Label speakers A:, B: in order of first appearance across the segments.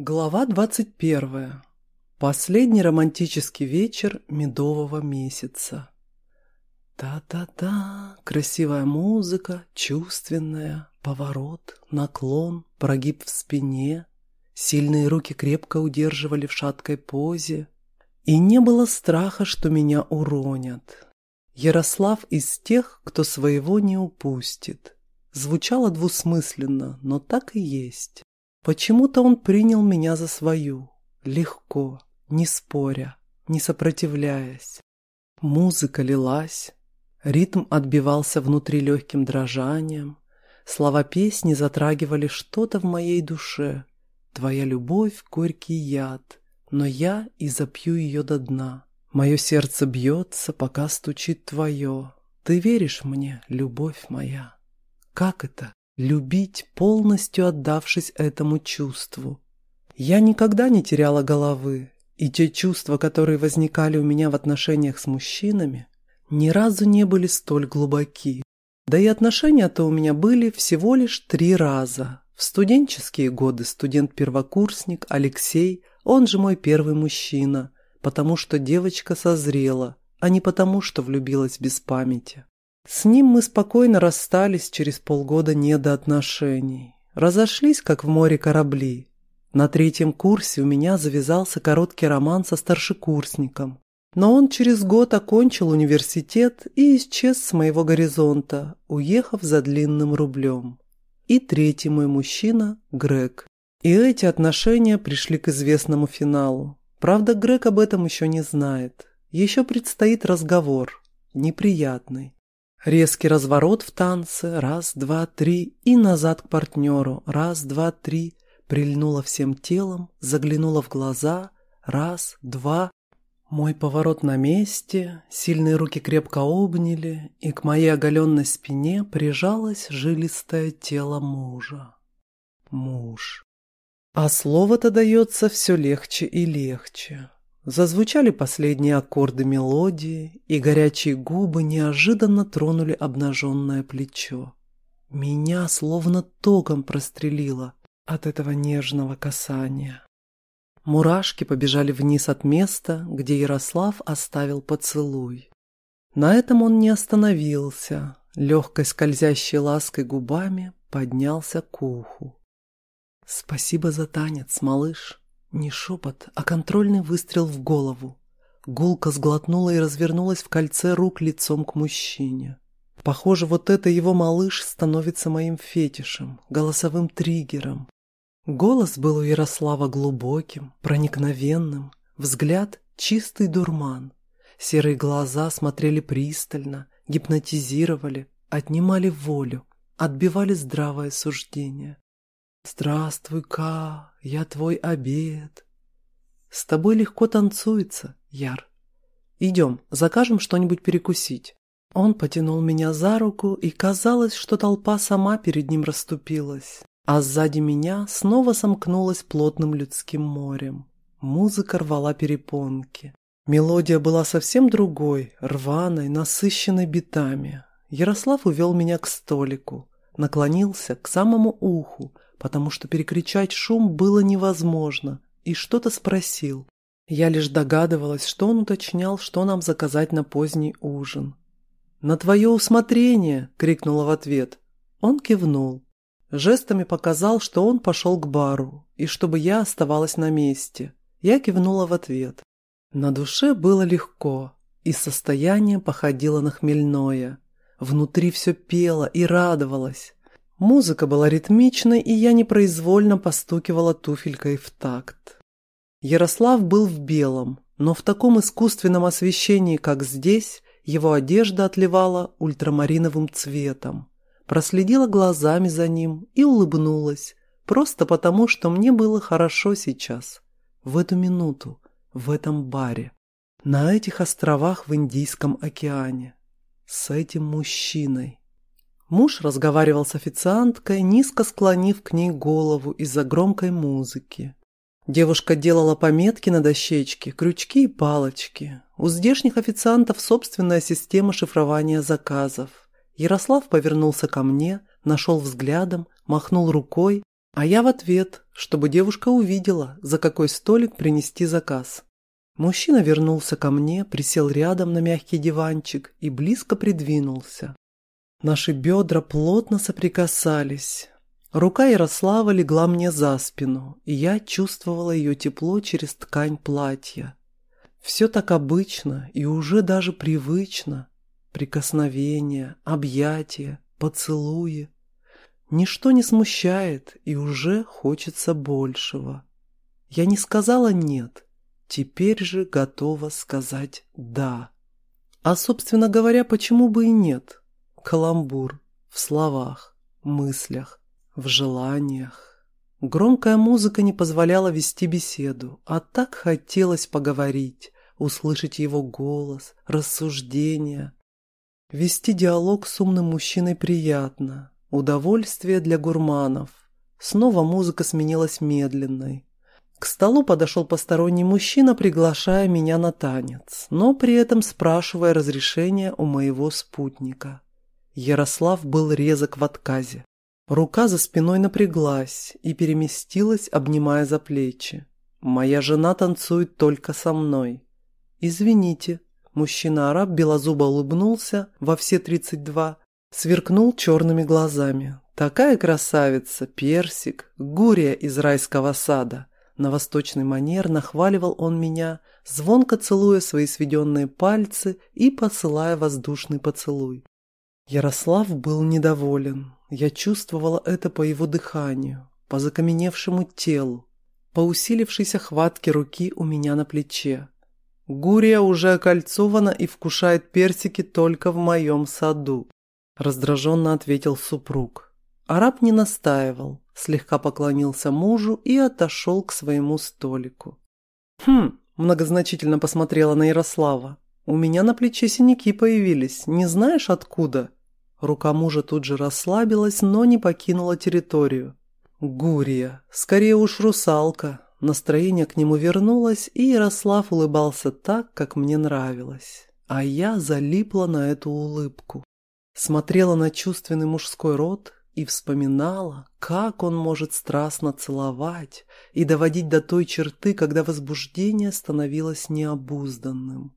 A: Глава 21. Последний романтический вечер медового месяца. Та-та-та, красивая музыка, чувственная, поворот, наклон, прогиб в спине. Сильные руки крепко удерживали в шаткой позе. И не было страха, что меня уронят. Ярослав из тех, кто своего не упустит. Звучало двусмысленно, но так и есть. Почему-то он принял меня за свою, легко, не споря, не сопротивляясь. Музыка лилась, ритм отбивался внутри легким дрожанием, слова песни затрагивали что-то в моей душе. Твоя любовь — горький яд, но я и запью ее до дна. Мое сердце бьется, пока стучит твое. Ты веришь мне, любовь моя? Как это? Любить, полностью отдавшись этому чувству. Я никогда не теряла головы, и те чувства, которые возникали у меня в отношениях с мужчинами, ни разу не были столь глубоки. Да и отношения-то у меня были всего лишь три раза. В студенческие годы студент-первокурсник Алексей, он же мой первый мужчина, потому что девочка созрела, а не потому, что влюбилась без памяти. С ним мы спокойно расстались через полгода не до отношений. Разошлись, как в море корабли. На третьем курсе у меня завязался короткий роман со старшекурсником. Но он через год окончил университет и исчез с моего горизонта, уехав за длинным рублем. И третий мой мужчина – Грег. И эти отношения пришли к известному финалу. Правда, Грег об этом еще не знает. Еще предстоит разговор. Неприятный. Резкий разворот в танце, раз, два, три, и назад к партнеру, раз, два, три, прильнула всем телом, заглянула в глаза, раз, два. Мой поворот на месте, сильные руки крепко обняли, и к моей оголенной спине прижалось жилистое тело мужа. Муж. А слово-то дается все легче и легче. Зазвучали последние аккорды мелодии, и горячие губы неожиданно тронули обнаженное плечо. Меня словно током прострелило от этого нежного касания. Мурашки побежали вниз от места, где Ярослав оставил поцелуй. На этом он не остановился, легкой скользящей лаской губами поднялся к уху. «Спасибо за танец, малыш», не шепот, а контрольный выстрел в голову. Гулка сглотнула и развернулась в кольце рук лицом к мужчине. Похоже, вот это его малыш становится моим фетишем, голосовым триггером. Голос был у Ярослава глубоким, проникновенным, взгляд — чистый дурман. Серые глаза смотрели пристально, гипнотизировали, отнимали волю, отбивали здравое суждение. «Здравствуй, Ка, я твой обед». «С тобой легко танцуется, Яр. Идем, закажем что-нибудь перекусить». Он потянул меня за руку, и казалось, что толпа сама перед ним расступилась, а сзади меня снова сомкнулась плотным людским морем. Музыка рвала перепонки. Мелодия была совсем другой, рваной, насыщенной битами. Ярослав увел меня к столику, наклонился к самому уху, потому что перекричать шум было невозможно, и что-то спросил. Я лишь догадывалась, что он уточнял, что нам заказать на поздний ужин. «На твое усмотрение!» — крикнула в ответ. Он кивнул. Жестами показал, что он пошел к бару, и чтобы я оставалась на месте. Я кивнула в ответ. На душе было легко, и состояние походило на хмельное. Внутри все пело и радовалось. Музыка была ритмичной, и я непроизвольно постукивала туфелькой в такт. Ярослав был в белом, но в таком искусственном освещении, как здесь, его одежда отливала ультрамариновым цветом. Проследила глазами за ним и улыбнулась, просто потому, что мне было хорошо сейчас, в эту минуту, в этом баре, на этих островах в Индийском океане, с этим мужчиной. Муж разговаривал с официанткой, низко склонив к ней голову из-за громкой музыки. Девушка делала пометки на дощечке, крючки и палочки. У здешних официантов собственная система шифрования заказов. Ярослав повернулся ко мне, нашел взглядом, махнул рукой, А я в ответ, чтобы девушка увидела, за какой столик принести заказ. Мужчина вернулся ко мне, присел рядом на мягкий диванчик и близко придвинулся. Наши бедра плотно соприкасались. Рука Ярослава легла мне за спину, и я чувствовала ее тепло через ткань платья. Все так обычно и уже даже привычно. Прикосновения, объятия, поцелуи. Ничто не смущает, и уже хочется большего. Я не сказала «нет», теперь же готова сказать «да». А, собственно говоря, почему бы и нет? Каламбур в словах, мыслях, в желаниях. Громкая музыка не позволяла вести беседу, а так хотелось поговорить, услышать его голос, рассуждения. Вести диалог с умным мужчиной приятно, удовольствие для гурманов. Снова музыка сменилась медленной. К столу подошел посторонний мужчина, приглашая меня на танец, но при этом спрашивая разрешения у моего спутника. Ярослав был резок в отказе. Рука за спиной напряглась и переместилась, обнимая за плечи. «Моя жена танцует только со мной». «Извините». Мужчина-араб белозубо улыбнулся во все тридцать два, сверкнул черными глазами. «Такая красавица, персик, гурия из райского сада». На восточный манер нахваливал он меня, звонко целуя свои сведенные пальцы и посылая воздушный поцелуй. Ярослав был недоволен. Я чувствовала это по его дыханию, по закаменевшему телу, по усилившейся хватке руки у меня на плече. Гурия уже окольцована и вкушает персики только в моем саду, раздраженно ответил супруг. Араб не настаивал, слегка поклонился мужу и отошел к своему столику. «Хм», – многозначительно посмотрела на Ярослава. «У меня на плече синяки появились, не знаешь откуда?» Рука мужа тут же расслабилась, но не покинула территорию. Гурия, скорее уж русалка. Настроение к нему вернулось, и Ярослав улыбался так, как мне нравилось. А я залипла на эту улыбку. Смотрела на чувственный мужской рот и вспоминала, как он может страстно целовать и доводить до той черты, когда возбуждение становилось необузданным.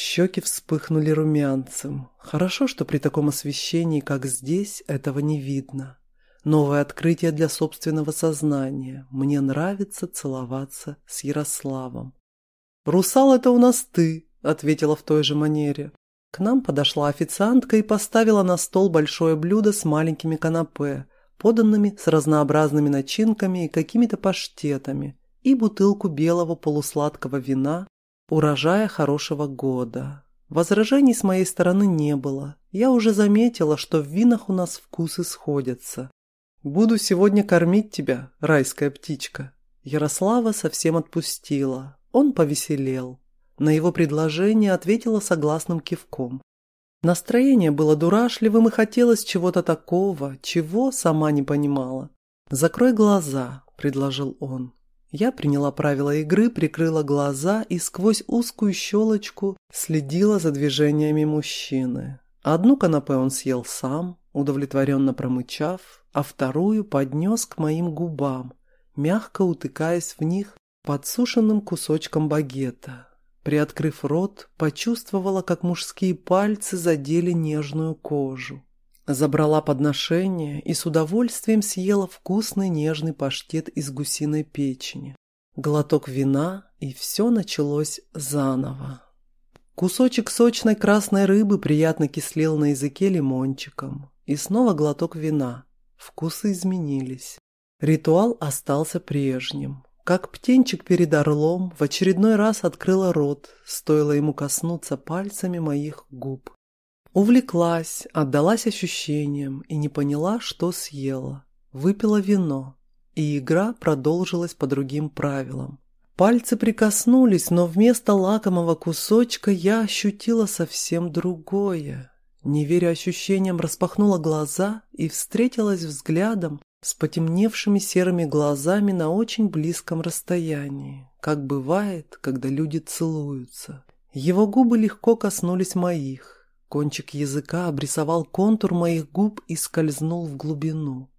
A: Щеки вспыхнули румянцем. Хорошо, что при таком освещении, как здесь, этого не видно. Новое открытие для собственного сознания. Мне нравится целоваться с Ярославом. «Русал, это у нас ты», — ответила в той же манере. К нам подошла официантка и поставила на стол большое блюдо с маленькими канапе, поданными с разнообразными начинками и какими-то паштетами, и бутылку белого полусладкого вина урожая хорошего года. Возражений с моей стороны не было. Я уже заметила, что в винах у нас вкусы сходятся. «Буду сегодня кормить тебя, райская птичка». Ярослава совсем отпустила. Он повеселел. На его предложение ответила согласным кивком. Настроение было дурашливым и хотелось чего-то такого, чего сама не понимала. «Закрой глаза», — предложил он. Я приняла правила игры, прикрыла глаза и сквозь узкую щелочку следила за движениями мужчины. Одну канапе он съел сам, удовлетворенно промычав, а вторую поднес к моим губам, мягко утыкаясь в них подсушенным кусочком багета. Приоткрыв рот, почувствовала, как мужские пальцы задели нежную кожу. Забрала подношение и с удовольствием съела вкусный нежный паштет из гусиной печени. Глоток вина, и все началось заново. Кусочек сочной красной рыбы приятно кислел на языке лимончиком. И снова глоток вина. Вкусы изменились. Ритуал остался прежним. Как птенчик перед орлом в очередной раз открыла рот, стоило ему коснуться пальцами моих губ. Увлеклась, отдалась ощущениям и не поняла, что съела. Выпила вино, и игра продолжилась по другим правилам. Пальцы прикоснулись, но вместо лакомого кусочка я ощутила совсем другое. Не веря ощущениям, распахнула глаза и встретилась взглядом с потемневшими серыми глазами на очень близком расстоянии, как бывает, когда люди целуются. Его губы легко коснулись моих, Кончик языка обрисовал контур моих губ и скользнул в глубину.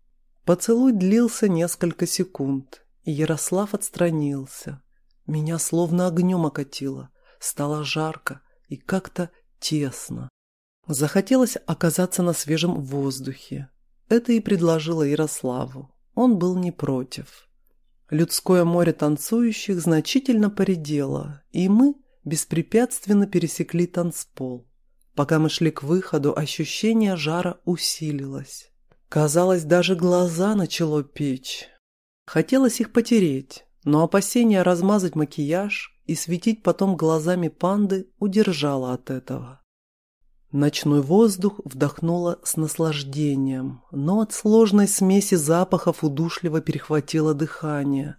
A: Поцелуй длился несколько секунд, и Ярослав отстранился. Меня словно огнем окатило, стало жарко и как-то тесно. Захотелось оказаться на свежем воздухе. Это и предложила Ярославу. Он был не против. Людское море танцующих значительно поредело, и мы беспрепятственно пересекли танцпол. Пока мы шли к выходу, ощущение жара усилилось. Казалось, даже глаза начало печь. Хотелось их потереть, но опасение размазать макияж и светить потом глазами панды удержало от этого. Ночной воздух вдохнула с наслаждением, но от сложной смеси запахов удушливо перехватило дыхание.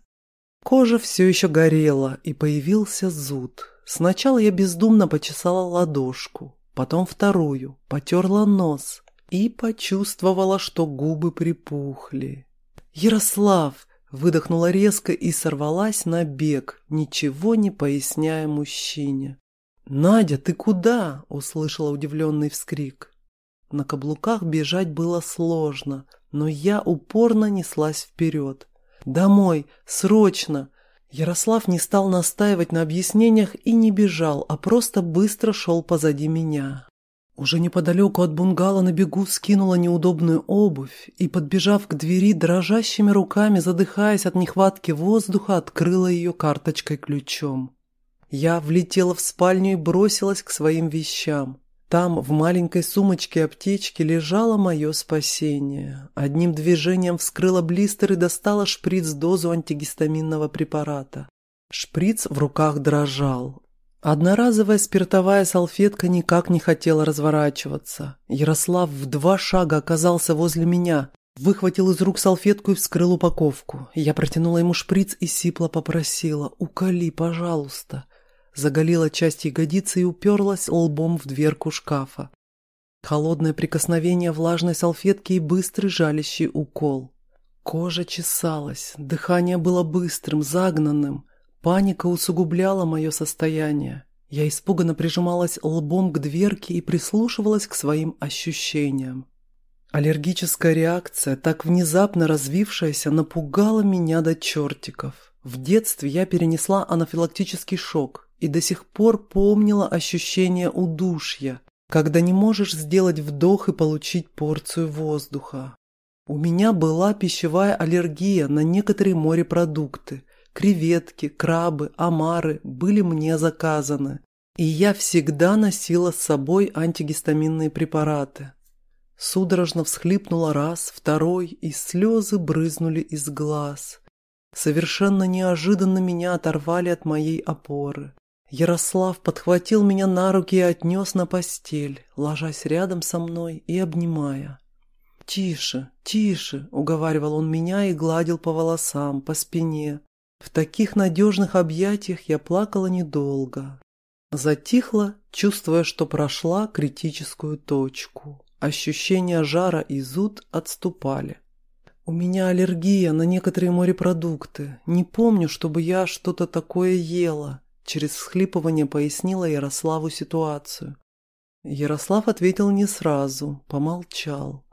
A: Кожа все еще горела, и появился зуд. Сначала я бездумно почесала ладошку, потом вторую, потерла нос и почувствовала, что губы припухли. «Ярослав!» – выдохнула резко и сорвалась на бег, ничего не поясняя мужчине. «Надя, ты куда?» – услышала удивленный вскрик. На каблуках бежать было сложно, но я упорно неслась вперед. «Домой! Срочно!» Ярослав не стал настаивать на объяснениях и не бежал, а просто быстро шел позади меня. Уже неподалеку от бунгало на бегу скинула неудобную обувь и, подбежав к двери, дрожащими руками, задыхаясь от нехватки воздуха, открыла ее карточкой-ключом. Я влетела в спальню и бросилась к своим вещам. Там, в маленькой сумочке аптечки, лежало мое спасение. Одним движением вскрыла блистер и достала шприц-дозу антигистаминного препарата. Шприц в руках дрожал. Одноразовая спиртовая салфетка никак не хотела разворачиваться. Ярослав в два шага оказался возле меня, выхватил из рук салфетку и вскрыл упаковку. Я протянула ему шприц и сипло попросила «Уколи, пожалуйста» заголила часть ягодицы и уперлась лбом в дверку шкафа. Холодное прикосновение влажной салфетки и быстрый жалящий укол. Кожа чесалась, дыхание было быстрым, загнанным. Паника усугубляла мое состояние. Я испуганно прижималась лбом к дверке и прислушивалась к своим ощущениям. Аллергическая реакция, так внезапно развившаяся, напугала меня до чертиков. В детстве я перенесла анафилактический шок и до сих пор помнила ощущение удушья, когда не можешь сделать вдох и получить порцию воздуха. У меня была пищевая аллергия на некоторые морепродукты. Креветки, крабы, омары были мне заказаны. И я всегда носила с собой антигистаминные препараты. Судорожно всхлипнула раз, второй, и слезы брызнули из глаз. Совершенно неожиданно меня оторвали от моей опоры. Ярослав подхватил меня на руки и отнес на постель, ложась рядом со мной и обнимая. «Тише, тише!» — уговаривал он меня и гладил по волосам, по спине. В таких надежных объятиях я плакала недолго. Затихла, чувствуя, что прошла критическую точку. Ощущения жара и зуд отступали. «У меня аллергия на некоторые морепродукты. Не помню, чтобы я что-то такое ела», Через всхлипывание пояснила Ярославу ситуацию. Ярослав ответил не сразу, помолчал.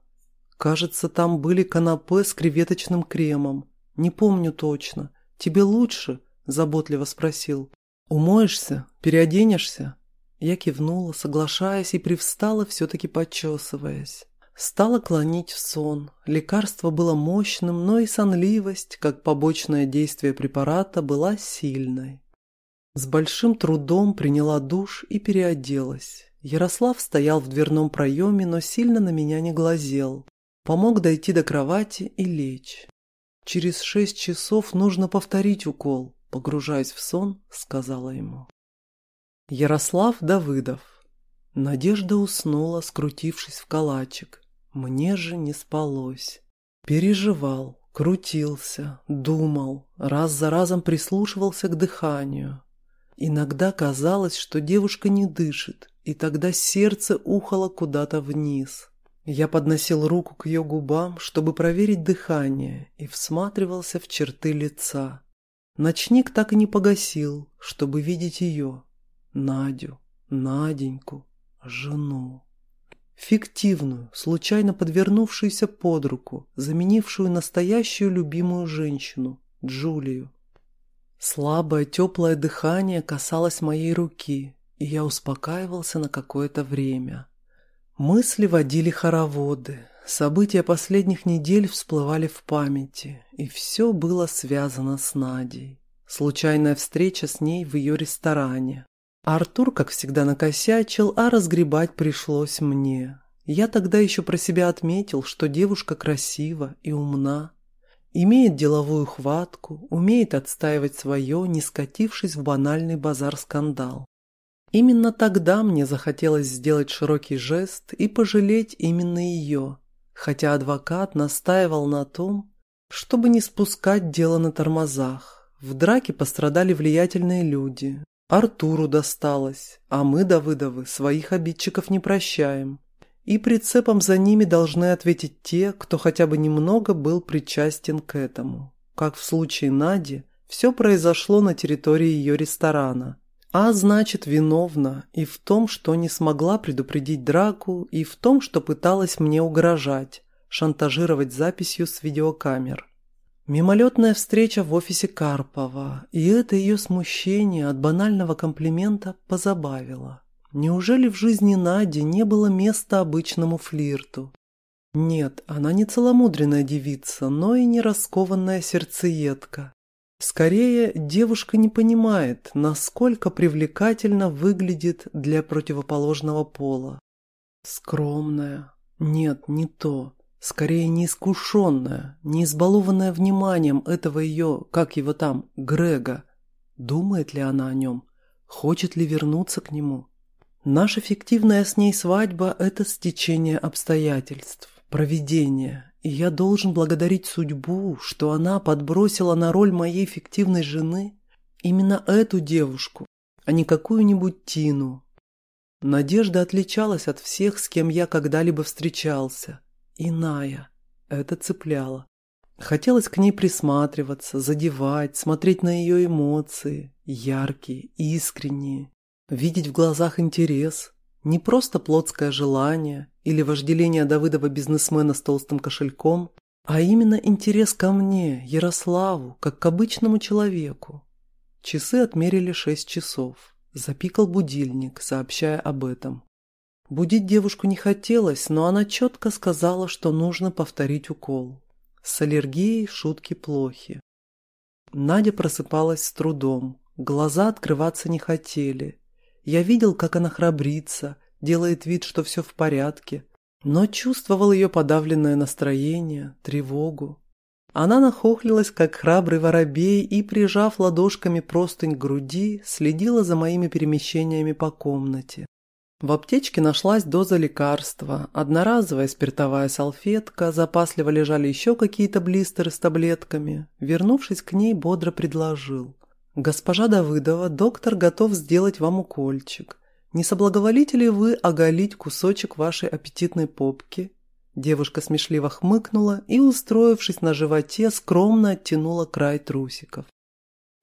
A: «Кажется, там были канапе с креветочным кремом. Не помню точно. Тебе лучше?» – заботливо спросил. «Умоешься? Переоденешься?» Я кивнула, соглашаясь, и привстала, все-таки почесываясь. Стала клонить в сон. Лекарство было мощным, но и сонливость, как побочное действие препарата, была сильной. С большим трудом приняла душ и переоделась. Ярослав стоял в дверном проеме, но сильно на меня не глазел. Помог дойти до кровати и лечь. «Через шесть часов нужно повторить укол», — погружаясь в сон, сказала ему. Ярослав Давыдов. Надежда уснула, скрутившись в калачик. Мне же не спалось. Переживал, крутился, думал, раз за разом прислушивался к дыханию. Иногда казалось, что девушка не дышит, и тогда сердце ухало куда-то вниз. Я подносил руку к ее губам, чтобы проверить дыхание, и всматривался в черты лица. Ночник так и не погасил, чтобы видеть ее, Надю, Наденьку, жену. Фиктивную, случайно подвернувшуюся под руку, заменившую настоящую любимую женщину, Джулию. Слабое теплое дыхание касалось моей руки, и я успокаивался на какое-то время. Мысли водили хороводы, события последних недель всплывали в памяти, и все было связано с Надей. Случайная встреча с ней в ее ресторане. Артур, как всегда, накосячил, а разгребать пришлось мне. Я тогда еще про себя отметил, что девушка красива и умна, имеет деловую хватку, умеет отстаивать свое, не скатившись в банальный базар-скандал. Именно тогда мне захотелось сделать широкий жест и пожалеть именно ее, хотя адвокат настаивал на том, чтобы не спускать дело на тормозах. В драке пострадали влиятельные люди. Артуру досталось, а мы, Давыдовы, своих обидчиков не прощаем. И прицепом за ними должны ответить те, кто хотя бы немного был причастен к этому. Как в случае Нади, все произошло на территории ее ресторана. А значит, виновна и в том, что не смогла предупредить драку, и в том, что пыталась мне угрожать, шантажировать записью с видеокамер. Мимолетная встреча в офисе Карпова, и это ее смущение от банального комплимента позабавило. Неужели в жизни Нади не было места обычному флирту? Нет, она не целомудренная девица, но и не раскованная сердцеедка. Скорее, девушка не понимает, насколько привлекательно выглядит для противоположного пола. Скромная. Нет, не то. Скорее неискушенная, не избалованная вниманием этого ее, как его там, Грега. Думает ли она о нем? Хочет ли вернуться к нему? Наша фиктивная с ней свадьба – это стечение обстоятельств, провидение. И я должен благодарить судьбу, что она подбросила на роль моей фиктивной жены именно эту девушку, а не какую-нибудь Тину. Надежда отличалась от всех, с кем я когда-либо встречался – иная. Это цепляло. Хотелось к ней присматриваться, задевать, смотреть на ее эмоции, яркие, искренние, видеть в глазах интерес, не просто плотское желание или вожделение Давыдова бизнесмена с толстым кошельком, а именно интерес ко мне, Ярославу, как к обычному человеку. Часы отмерили шесть часов. Запикал будильник, сообщая об этом. Будить девушку не хотелось, но она четко сказала, что нужно повторить укол. С аллергией шутки плохи. Надя просыпалась с трудом, глаза открываться не хотели. Я видел, как она храбрится, делает вид, что все в порядке, но чувствовал ее подавленное настроение, тревогу. Она нахохлилась, как храбрый воробей, и, прижав ладошками простынь к груди, следила за моими перемещениями по комнате. В аптечке нашлась доза лекарства, одноразовая спиртовая салфетка, запасливо лежали еще какие-то блистеры с таблетками. Вернувшись к ней, бодро предложил. «Госпожа Давыдова, доктор готов сделать вам укольчик. Не соблаговолите ли вы оголить кусочек вашей аппетитной попки?» Девушка смешливо хмыкнула и, устроившись на животе, скромно оттянула край трусиков.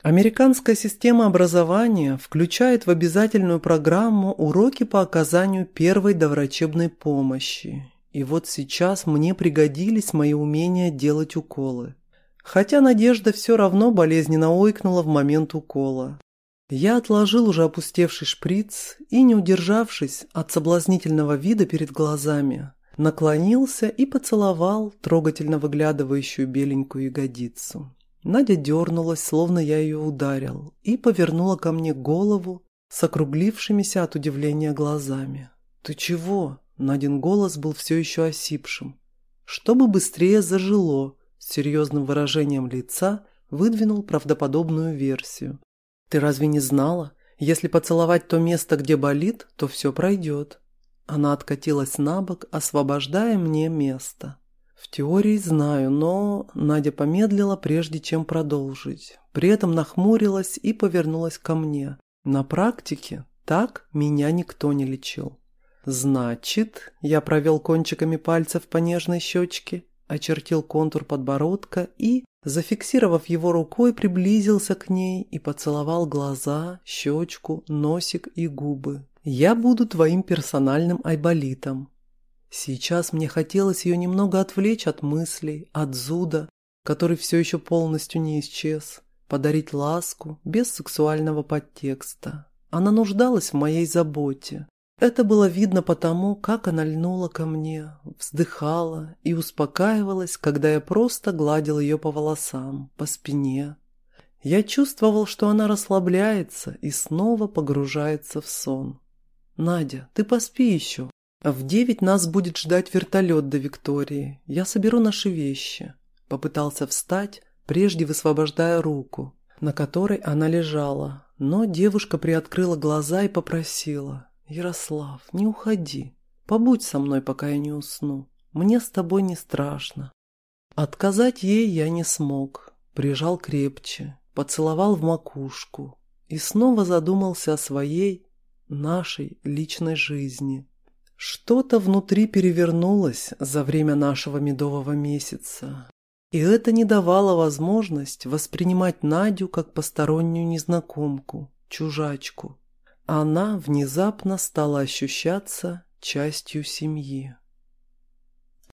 A: Американская система образования включает в обязательную программу уроки по оказанию первой доврачебной помощи. И вот сейчас мне пригодились мои умения делать уколы. Хотя Надежда все равно болезненно ойкнула в момент укола. Я отложил уже опустевший шприц и, не удержавшись от соблазнительного вида перед глазами, наклонился и поцеловал трогательно выглядывающую беленькую ягодицу. Надя дернулась, словно я ее ударил, и повернула ко мне голову с округлившимися от удивления глазами. «Ты чего?» Надин голос был все еще осипшим. Чтобы быстрее зажило, с серьезным выражением лица выдвинул правдоподобную версию. «Ты разве не знала? Если поцеловать то место, где болит, то все пройдет». Она откатилась на бок, освобождая мне место. «В теории знаю, но...» Надя помедлила, прежде чем продолжить. При этом нахмурилась и повернулась ко мне. «На практике так меня никто не лечил». «Значит...» Я провел кончиками пальцев по нежной щечке, очертил контур подбородка и, зафиксировав его рукой, приблизился к ней и поцеловал глаза, щечку, носик и губы. «Я буду твоим персональным айболитом. Сейчас мне хотелось ее немного отвлечь от мыслей, от зуда, который все еще полностью не исчез, подарить ласку без сексуального подтекста. Она нуждалась в моей заботе. Это было видно потому, как она льнула ко мне, вздыхала и успокаивалась, когда я просто гладил ее по волосам, по спине. Я чувствовал, что она расслабляется и снова погружается в сон. «Надя, ты поспи еще. В девять нас будет ждать вертолет до Виктории. Я соберу наши вещи». Попытался встать, прежде высвобождая руку, на которой она лежала, но девушка приоткрыла глаза и попросила. «Ярослав, не уходи. Побудь со мной, пока я не усну. Мне с тобой не страшно». Отказать ей я не смог. Прижал крепче, поцеловал в макушку и снова задумался о своей, нашей личной жизни. Что-то внутри перевернулось за время нашего медового месяца, и это не давало возможность воспринимать Надю как постороннюю незнакомку, чужачку. Она внезапно стала ощущаться частью семьи.